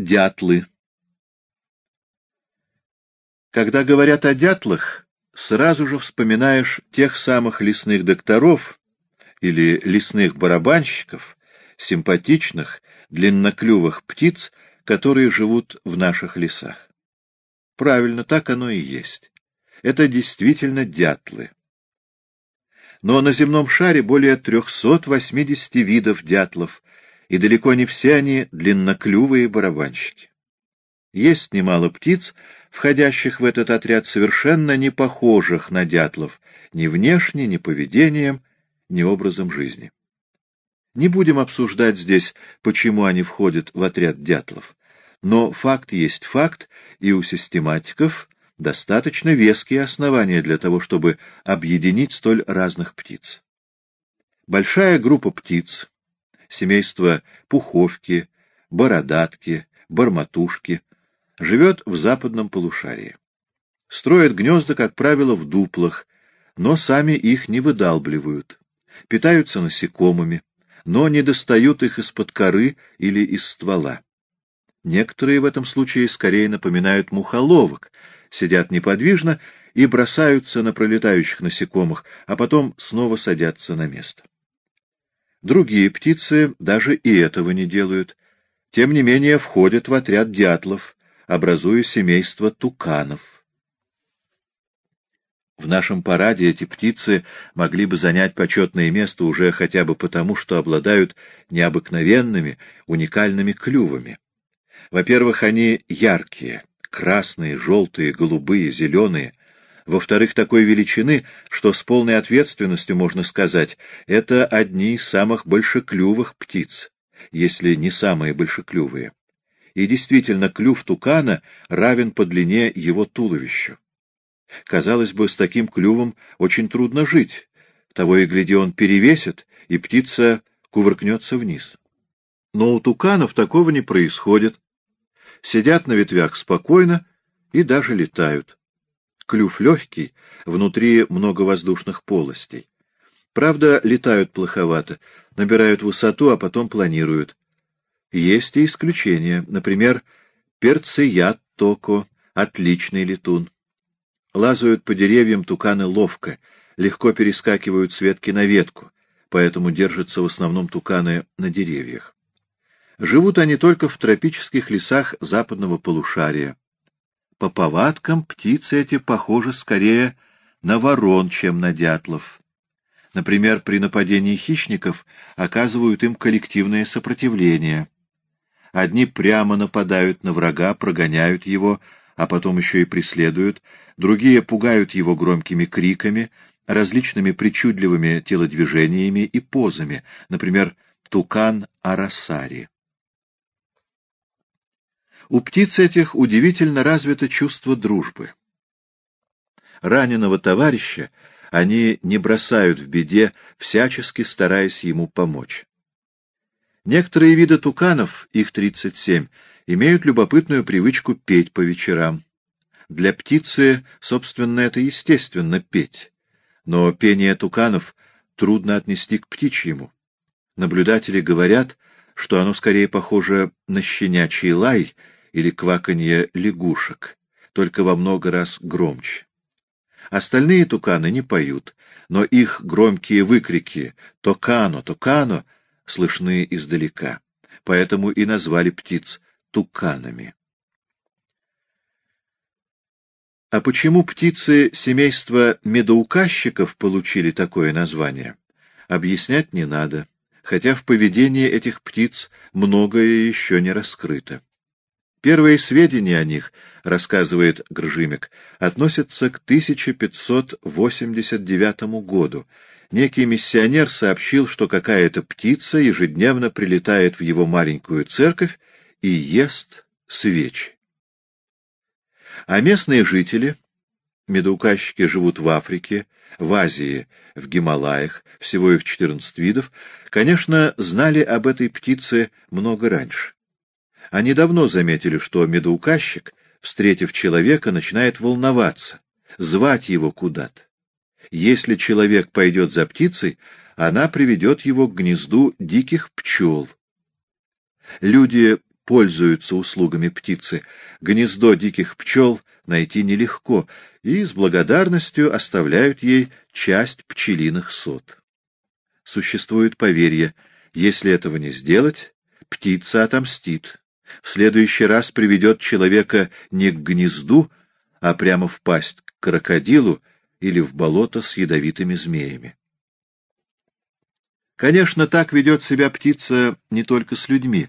Дятлы. Когда говорят о дятлах, сразу же вспоминаешь тех самых лесных докторов или лесных барабанщиков, симпатичных, длинноклювых птиц, которые живут в наших лесах. Правильно, так оно и есть. Это действительно дятлы. Но на земном шаре более 380 видов дятлов, и далеко не все они длинноклювые барабанщики. Есть немало птиц, входящих в этот отряд, совершенно не похожих на дятлов, ни внешне, ни поведением, ни образом жизни. Не будем обсуждать здесь, почему они входят в отряд дятлов. Но факт есть факт, и у систематиков достаточно веские основания для того, чтобы объединить столь разных птиц. Большая группа птиц, семейство пуховки, бородатки, барматушки, живет в западном полушарии. Строят гнезда, как правило, в дуплах, но сами их не выдалбливают. Питаются насекомыми, но не достают их из-под коры или из ствола. Некоторые в этом случае скорее напоминают мухоловок, сидят неподвижно и бросаются на пролетающих насекомых, а потом снова садятся на место. Другие птицы даже и этого не делают. Тем не менее входят в отряд дятлов, образуя семейство туканов. В нашем параде эти птицы могли бы занять почетное место уже хотя бы потому, что обладают необыкновенными, уникальными клювами. Во-первых, они яркие, красные, желтые, голубые, зеленые. Во-вторых, такой величины, что с полной ответственностью можно сказать, это одни из самых большеклювых птиц, если не самые большеклювые. И действительно, клюв тукана равен по длине его туловищу. Казалось бы, с таким клювом очень трудно жить. Того и гляди, он перевесит, и птица кувыркнется вниз. Но у туканов такого не происходит сидят на ветвях спокойно и даже летают. Клюв легкий, внутри много воздушных полостей. Правда, летают плоховато, набирают высоту, а потом планируют. Есть и исключения, например, перцеят токо, отличный летун. Лазают по деревьям туканы ловко, легко перескакивают с ветки на ветку, поэтому держатся в основном туканы на деревьях. Живут они только в тропических лесах западного полушария. По повадкам птицы эти похожи скорее на ворон, чем на дятлов. Например, при нападении хищников оказывают им коллективное сопротивление. Одни прямо нападают на врага, прогоняют его, а потом еще и преследуют, другие пугают его громкими криками, различными причудливыми телодвижениями и позами, например, тукан арасари. У птиц этих удивительно развито чувство дружбы. Раненого товарища они не бросают в беде, всячески стараясь ему помочь. Некоторые виды туканов, их 37, имеют любопытную привычку петь по вечерам. Для птицы, собственно, это естественно петь. Но пение туканов трудно отнести к птичьему. Наблюдатели говорят, что оно скорее похоже на щенячий лай — или кваканье лягушек, только во много раз громче. Остальные туканы не поют, но их громкие выкрики «Токано! Токано!» слышны издалека, поэтому и назвали птиц туканами. А почему птицы семейства медоуказчиков получили такое название, объяснять не надо, хотя в поведении этих птиц многое еще не раскрыто. Первые сведения о них, рассказывает Гржимик, относятся к 1589 году. Некий миссионер сообщил, что какая-то птица ежедневно прилетает в его маленькую церковь и ест свечи. А местные жители, медоуказчики живут в Африке, в Азии, в Гималаях, всего их 14 видов, конечно, знали об этой птице много раньше. Они давно заметили, что медоуказчик, встретив человека, начинает волноваться, звать его куда-то. Если человек пойдет за птицей, она приведет его к гнезду диких пчел. Люди пользуются услугами птицы, гнездо диких пчел найти нелегко, и с благодарностью оставляют ей часть пчелиных сот. Существует поверье, если этого не сделать, птица отомстит, в следующий раз приведет человека не к гнезду, а прямо в пасть к крокодилу или в болото с ядовитыми змеями. Конечно, так ведет себя птица не только с людьми.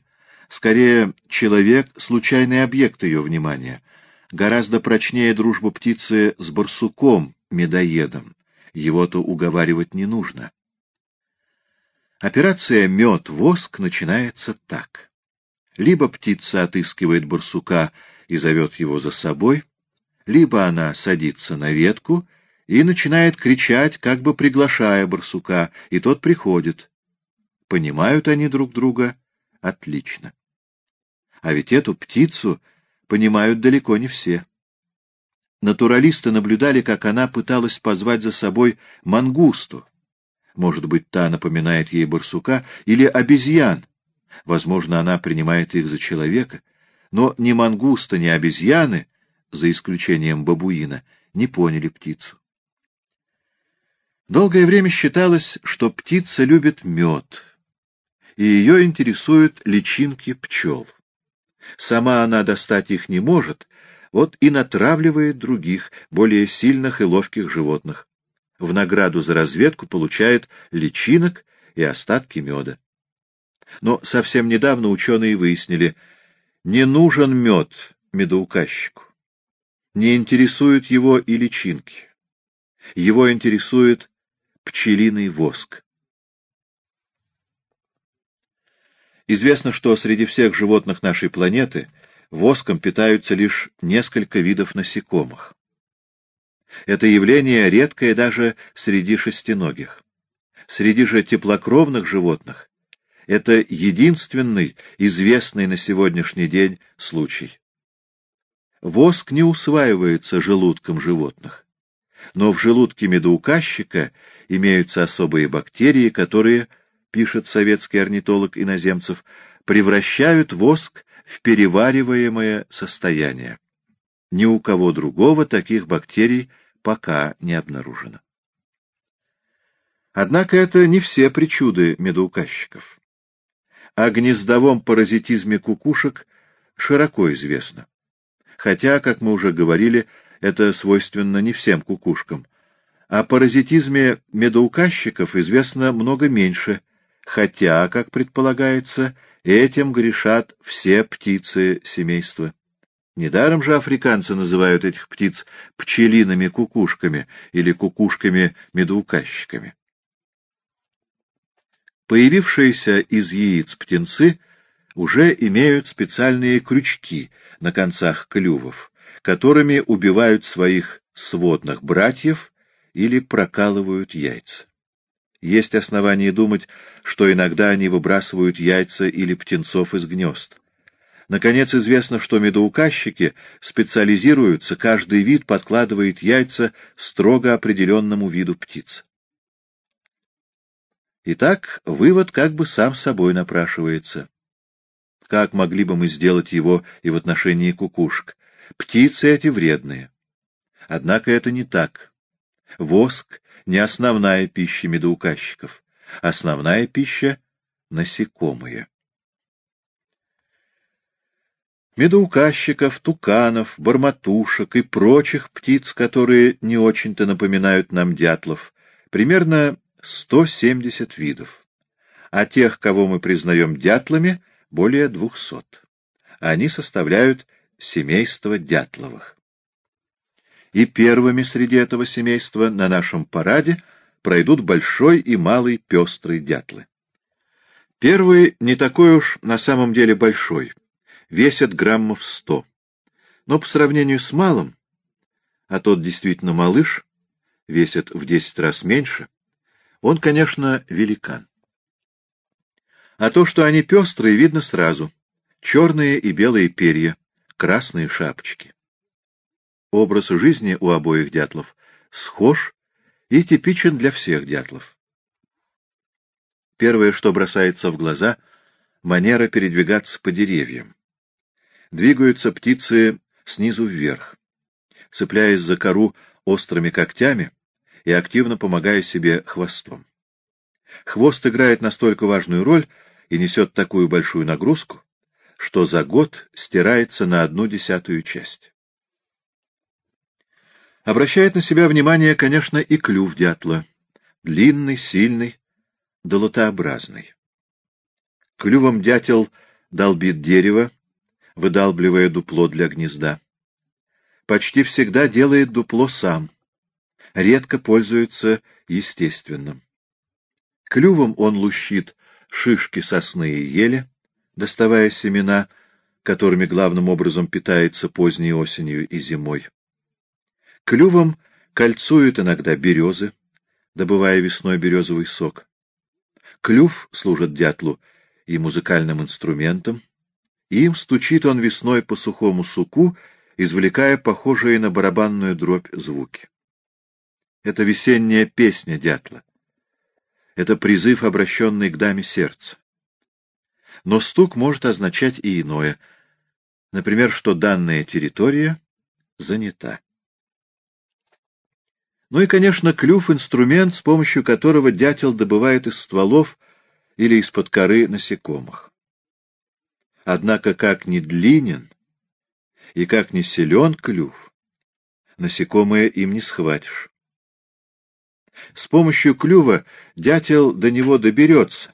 Скорее, человек — случайный объект ее внимания. Гораздо прочнее дружба птицы с барсуком, медоедом. Его-то уговаривать не нужно. Операция «Мед-воск» начинается так. Либо птица отыскивает барсука и зовет его за собой, либо она садится на ветку и начинает кричать, как бы приглашая барсука, и тот приходит. Понимают они друг друга отлично. А ведь эту птицу понимают далеко не все. Натуралисты наблюдали, как она пыталась позвать за собой мангусту. Может быть, та напоминает ей барсука или обезьян. Возможно, она принимает их за человека. Но ни мангуста, ни обезьяны за исключением бабуина, не поняли птицу. Долгое время считалось, что птица любит мед, и ее интересуют личинки пчел. Сама она достать их не может, вот и натравливает других, более сильных и ловких животных. В награду за разведку получает личинок и остатки меда. Но совсем недавно ученые выяснили, не нужен мед медоуказчику не интересуют его и личинки. Его интересует пчелиный воск. Известно, что среди всех животных нашей планеты воском питаются лишь несколько видов насекомых. Это явление редкое даже среди шестиногих. Среди же теплокровных животных это единственный известный на сегодняшний день случай. Воск не усваивается желудком животных. Но в желудке медоуказчика имеются особые бактерии, которые, пишет советский орнитолог иноземцев, превращают воск в перевариваемое состояние. Ни у кого другого таких бактерий пока не обнаружено. Однако это не все причуды медоуказчиков. О гнездовом паразитизме кукушек широко известно хотя, как мы уже говорили, это свойственно не всем кукушкам. О паразитизме медоуказчиков известно много меньше, хотя, как предполагается, этим грешат все птицы семейства. Недаром же африканцы называют этих птиц пчелиными кукушками или кукушками-медоуказчиками. Появившиеся из яиц птенцы — уже имеют специальные крючки на концах клювов, которыми убивают своих сводных братьев или прокалывают яйца. Есть основания думать, что иногда они выбрасывают яйца или птенцов из гнезд. Наконец, известно, что медоуказчики специализируются, каждый вид подкладывает яйца строго определенному виду птиц. Итак, вывод как бы сам собой напрашивается. Как могли бы мы сделать его и в отношении кукушек? Птицы эти вредные. Однако это не так. Воск — не основная пища медоуказчиков. Основная пища — насекомые. Медоуказчиков, туканов, барматушек и прочих птиц, которые не очень-то напоминают нам дятлов, примерно 170 видов. А тех, кого мы признаем дятлами, более двухсот. Они составляют семейство Дятловых. И первыми среди этого семейства на нашем параде пройдут большой и малый пестрый дятлы. Первый не такой уж на самом деле большой, весит граммов сто. Но по сравнению с малым, а тот действительно малыш, весит в десять раз меньше, он, конечно, великан. А то, что они пестрые, видно сразу. Черные и белые перья, красные шапочки. Образ жизни у обоих дятлов схож и типичен для всех дятлов. Первое, что бросается в глаза — манера передвигаться по деревьям. Двигаются птицы снизу вверх, цепляясь за кору острыми когтями и активно помогая себе хвостом. Хвост играет настолько важную роль и несет такую большую нагрузку, что за год стирается на одну десятую часть. Обращает на себя внимание, конечно, и клюв дятла. Длинный, сильный, долотообразный. Клювом дятел долбит дерево, выдалбливая дупло для гнезда. Почти всегда делает дупло сам. Редко пользуется естественным. Клювом он лущит шишки сосны и ели, доставая семена, которыми главным образом питается поздней осенью и зимой. Клювом кольцует иногда березы, добывая весной березовый сок. Клюв служит дятлу и музыкальным инструментом, им стучит он весной по сухому суку, извлекая похожие на барабанную дробь звуки. Это весенняя песня дятла. Это призыв, обращенный к даме сердца. Но стук может означать и иное. Например, что данная территория занята. Ну и, конечно, клюв — инструмент, с помощью которого дятел добывает из стволов или из-под коры насекомых. Однако как ни длинен и как ни силен клюв, насекомое им не схватишь. С помощью клюва дятел до него доберется,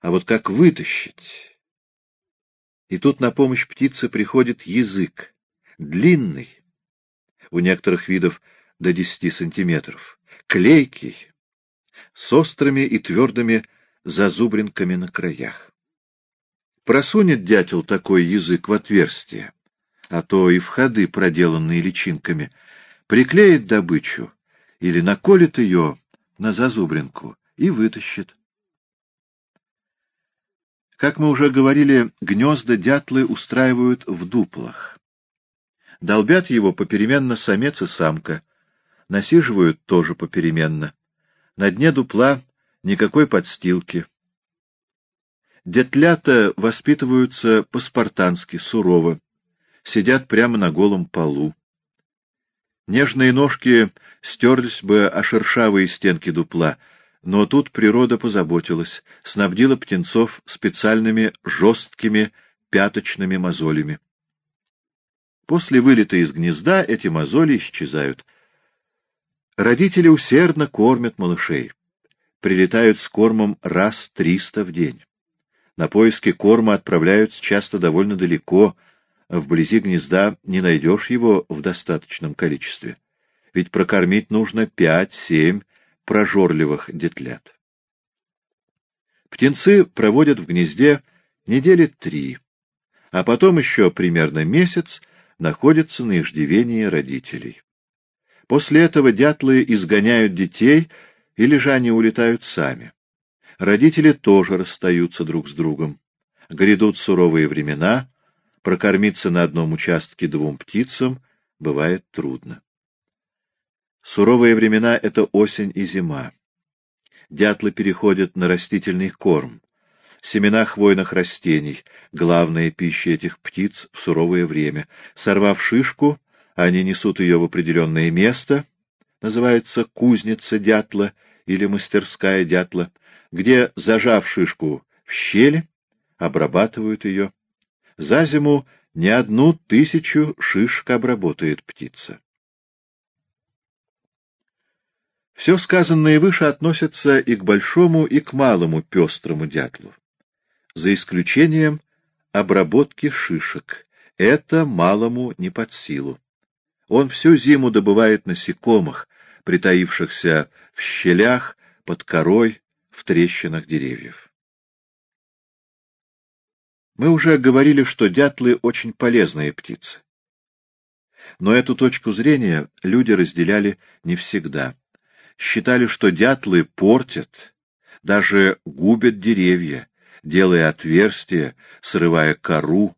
а вот как вытащить? И тут на помощь птице приходит язык, длинный, у некоторых видов до десяти сантиметров, клейкий, с острыми и твердыми зазубринками на краях. Просунет дятел такой язык в отверстие, а то и в ходы, проделанные личинками, приклеит добычу или наколет ее на зазубринку и вытащит. Как мы уже говорили, гнезда дятлы устраивают в дуплах. Долбят его попеременно самец и самка — насиживают тоже попеременно. На дне дупла никакой подстилки. Детлята воспитываются по-спартански, сурово, сидят прямо на голом полу. Нежные ножки стерлись бы о шершавые стенки дупла, но тут природа позаботилась, снабдила птенцов специальными жесткими пяточными мозолями. После вылета из гнезда эти мозоли исчезают, Родители усердно кормят малышей. Прилетают с кормом раз триста в день. На поиски корма отправляются часто довольно далеко, вблизи гнезда не найдешь его в достаточном количестве. Ведь прокормить нужно пять-семь прожорливых детлят. Птенцы проводят в гнезде недели три, а потом еще примерно месяц находятся на иждивении родителей. После этого дятлы изгоняют детей, или же они улетают сами. Родители тоже расстаются друг с другом. Грядут суровые времена, прокормиться на одном участке двум птицам бывает трудно. Суровые времена — это осень и зима. Дятлы переходят на растительный корм. Семена хвойных растений — главная пища этих птиц в суровое время. Сорвав шишку, они несут ее в определенное место, называется кузница дятла или мастерская дятла, где, зажав шишку в щели, обрабатывают ее. За зиму не одну тысячу шишек обработает птица. Все сказанное выше относится и к большому, и к малому пестрому дятлу, за исключением обработки шишек. Это малому не под силу. Он всю зиму добывает насекомых, притаившихся в щелях, под корой, в трещинах деревьев. Мы уже говорили, что дятлы очень полезные птицы. Но эту точку зрения люди разделяли не всегда. Считали, что дятлы портят, даже губят деревья, делая отверстия, срывая кору,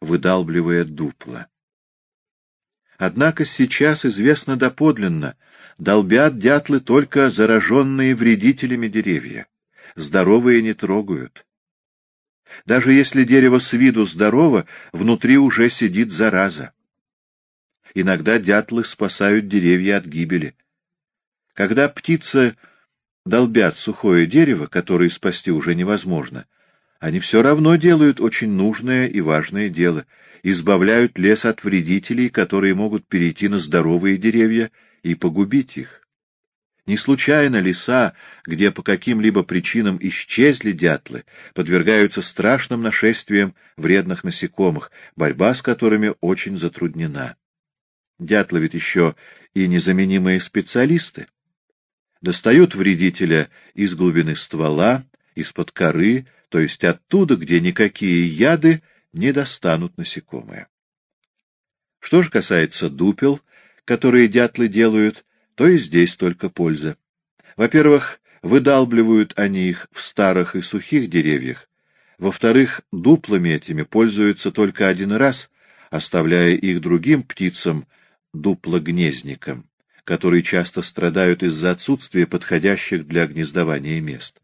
выдалбливая дупла. Однако сейчас известно доподлинно, долбят дятлы только зараженные вредителями деревья. Здоровые не трогают. Даже если дерево с виду здорово, внутри уже сидит зараза. Иногда дятлы спасают деревья от гибели. Когда птицы долбят сухое дерево, которое спасти уже невозможно, они все равно делают очень нужное и важное дело, избавляют лес от вредителей, которые могут перейти на здоровые деревья и погубить их. Не случайно леса, где по каким-либо причинам исчезли дятлы, подвергаются страшным нашествиям вредных насекомых, борьба с которыми очень затруднена. Дятлы ведь еще и незаменимые специалисты. Достают вредителя из глубины ствола, из-под коры, то есть оттуда, где никакие яды не достанут насекомые. Что же касается дупел, которые дятлы делают, то и здесь только польза. Во-первых, выдалбливают они их в старых и сухих деревьях. Во-вторых, дуплами этими пользуются только один раз, оставляя их другим птицам, дуплогнездникам, которые часто страдают из-за отсутствия подходящих для гнездования мест.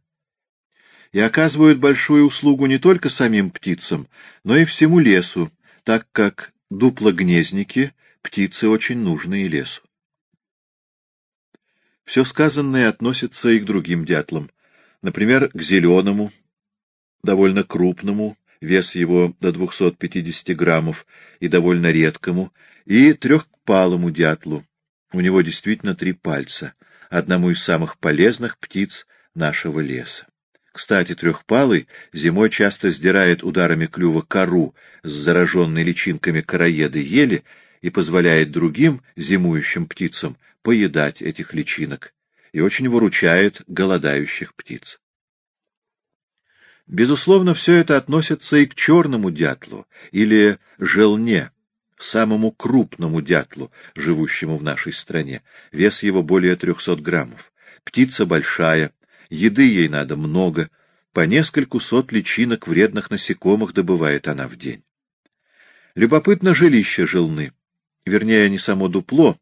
И оказывают большую услугу не только самим птицам, но и всему лесу, так как дуплогнездники — птицы очень нужные лесу. Все сказанное относится и к другим дятлам. Например, к зеленому, довольно крупному, вес его до 250 граммов, и довольно редкому, и трехпалому дятлу. У него действительно три пальца, одному из самых полезных птиц нашего леса. Кстати, трехпалый зимой часто сдирает ударами клюва кору с зараженной личинками короеды ели и позволяет другим зимующим птицам поедать этих личинок и очень выручает голодающих птиц. Безусловно, все это относится и к черному дятлу, или желне, самому крупному дятлу, живущему в нашей стране. Вес его более трехсот граммов. Птица большая, еды ей надо много, по нескольку сот личинок вредных насекомых добывает она в день. Любопытно жилище желны, вернее, не само дупло,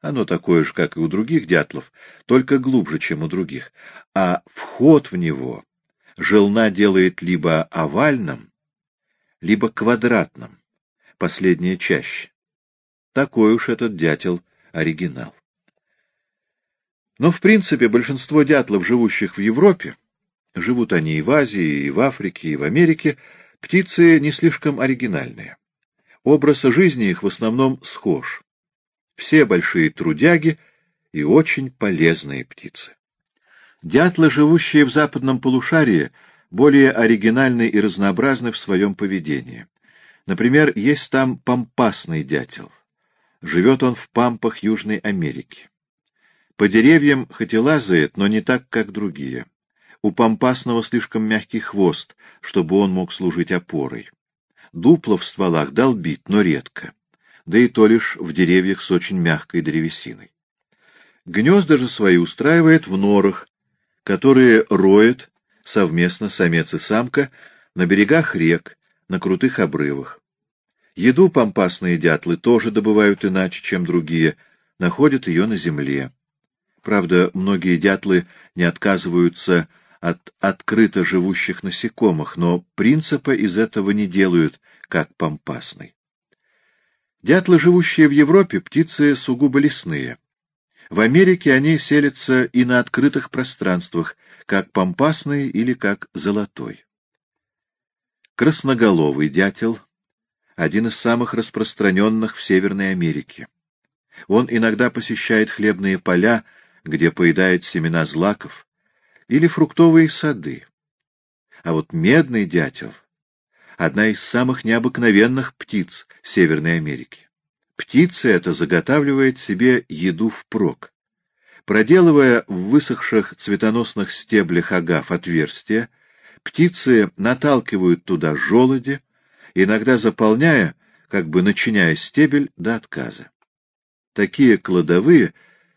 оно такое же, как и у других дятлов, только глубже, чем у других. А вход в него желна делает либо овальным, либо квадратным, последнее чаще. Такой уж этот дятел оригинал. Но, в принципе, большинство дятлов, живущих в Европе, живут они и в Азии, и в Африке, и в Америке, птицы не слишком оригинальные. Образ жизни их в основном схож все большие трудяги и очень полезные птицы. Дятлы, живущие в западном полушарии, более оригинальны и разнообразны в своем поведении. Например, есть там пампасный дятел. Живет он в пампах Южной Америки. По деревьям хоть и лазает, но не так, как другие. У пампасного слишком мягкий хвост, чтобы он мог служить опорой. Дупло в стволах долбит, но редко да и то лишь в деревьях с очень мягкой древесиной. Гнезда же свои устраивает в норах, которые роет совместно самец и самка на берегах рек, на крутых обрывах. Еду пампасные дятлы тоже добывают иначе, чем другие, находят ее на земле. Правда, многие дятлы не отказываются от открыто живущих насекомых, но принципа из этого не делают, как пампасный. Дятлы, живущие в Европе, птицы сугубо лесные. В Америке они селятся и на открытых пространствах, как пампасный или как золотой. Красноголовый дятел — один из самых распространенных в Северной Америке. Он иногда посещает хлебные поля, где поедает семена злаков, или фруктовые сады. А вот медный дятел — одна из самых необыкновенных птиц Северной Америки. Птица эта заготавливает себе еду впрок. Проделывая в высохших цветоносных стеблях агав отверстия, птицы наталкивают туда желуди, иногда заполняя, как бы начиняя стебель до отказа. Такие кладовые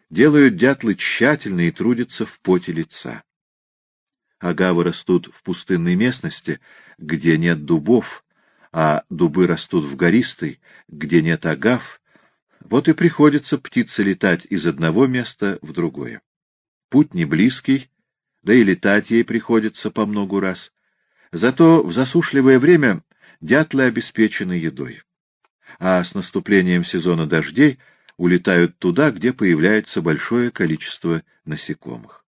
делают дятлы тщательно и трудятся в поте лица. Агавы растут в пустынной местности, где нет дубов, а дубы растут в гористой, где нет агав, вот и приходится птице летать из одного места в другое. Путь не близкий, да и летать ей приходится по многу раз. Зато в засушливое время дятлы обеспечены едой. А с наступлением сезона дождей улетают туда, где появляется большое количество насекомых.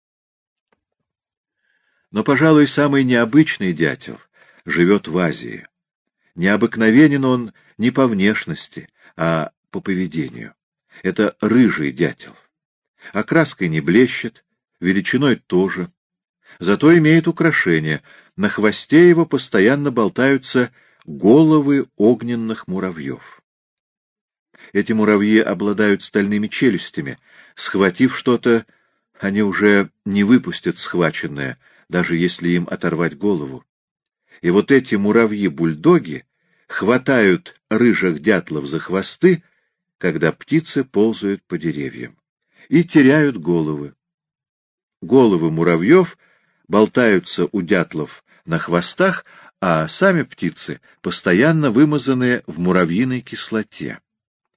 Но, пожалуй, самый необычный дятел живет в Азии. Необыкновенен он не по внешности, а по поведению. Это рыжий дятел. Окраской не блещет, величиной тоже. Зато имеет украшение. На хвосте его постоянно болтаются головы огненных муравьев. Эти муравьи обладают стальными челюстями. Схватив что-то, они уже не выпустят схваченное, даже если им оторвать голову. И вот эти муравьи-бульдоги хватают рыжих дятлов за хвосты, когда птицы ползают по деревьям, и теряют головы. Головы муравьев болтаются у дятлов на хвостах, а сами птицы постоянно вымазаны в муравьиной кислоте.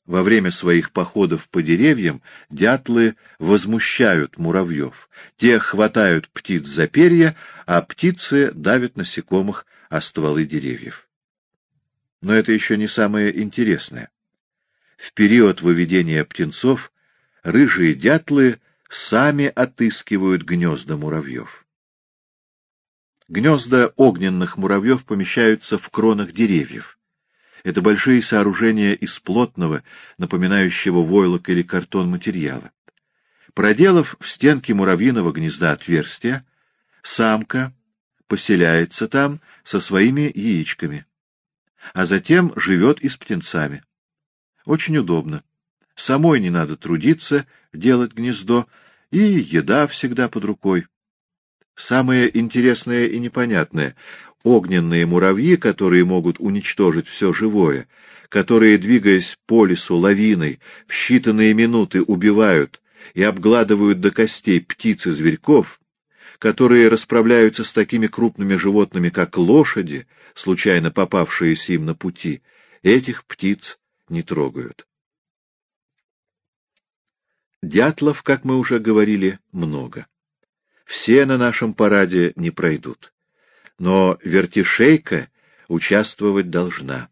Во время своих походов по деревьям дятлы возмущают муравьев. Те хватают птиц за перья, а птицы давят насекомых о стволы деревьев. Но это еще не самое интересное. В период выведения птенцов рыжие дятлы сами отыскивают гнезда муравьев. Гнезда огненных муравьев помещаются в кронах деревьев. Это большие сооружения из плотного, напоминающего войлок или картон материала. Проделав в стенке муравьиного гнезда отверстие, самка поселяется там со своими яичками, а затем живет и с птенцами. Очень удобно. Самой не надо трудиться, делать гнездо, и еда всегда под рукой. Самое интересное и непонятное — огненные муравьи, которые могут уничтожить все живое, которые, двигаясь по лесу лавиной, в считанные минуты убивают и обгладывают до костей птиц и зверьков, которые расправляются с такими крупными животными, как лошади, случайно попавшиеся им на пути, этих птиц не трогают. Дятлов, как мы уже говорили, много. Все на нашем параде не пройдут. Но вертишейка участвовать должна.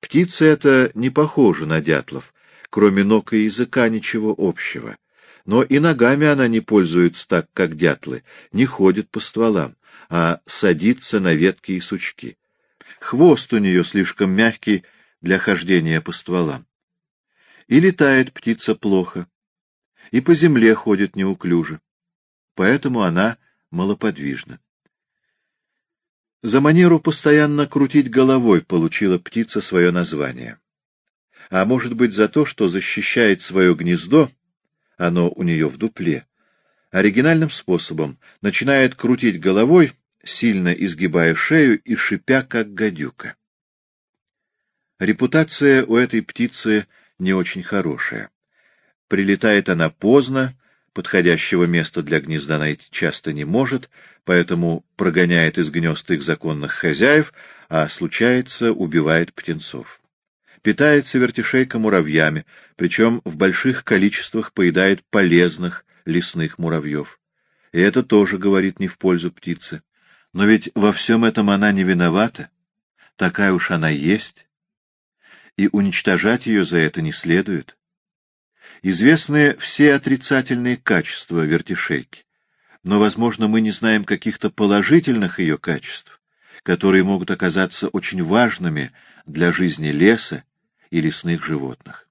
Птица эта не похожа на дятлов, кроме ног и языка ничего общего. Но и ногами она не пользуется так, как дятлы, не ходит по стволам, а садится на ветки и сучки. Хвост у нее слишком мягкий для хождения по стволам. И летает птица плохо, и по земле ходит неуклюже. Поэтому она малоподвижна. За манеру постоянно крутить головой получила птица свое название. А может быть за то, что защищает свое гнездо, оно у нее в дупле, оригинальным способом начинает крутить головой, сильно изгибая шею и шипя, как гадюка. Репутация у этой птицы не очень хорошая. Прилетает она поздно, подходящего места для гнезда найти часто не может, поэтому прогоняет из гнезд их законных хозяев, а случается, убивает птенцов. Питается вертишейка муравьями, причем в больших количествах поедает полезных лесных муравьев. И это тоже говорит не в пользу птицы. Но ведь во всем этом она не виновата. Такая уж она есть. И уничтожать ее за это не следует. Известны все отрицательные качества вертишейки, но, возможно, мы не знаем каких-то положительных ее качеств, которые могут оказаться очень важными для жизни леса и лесных животных.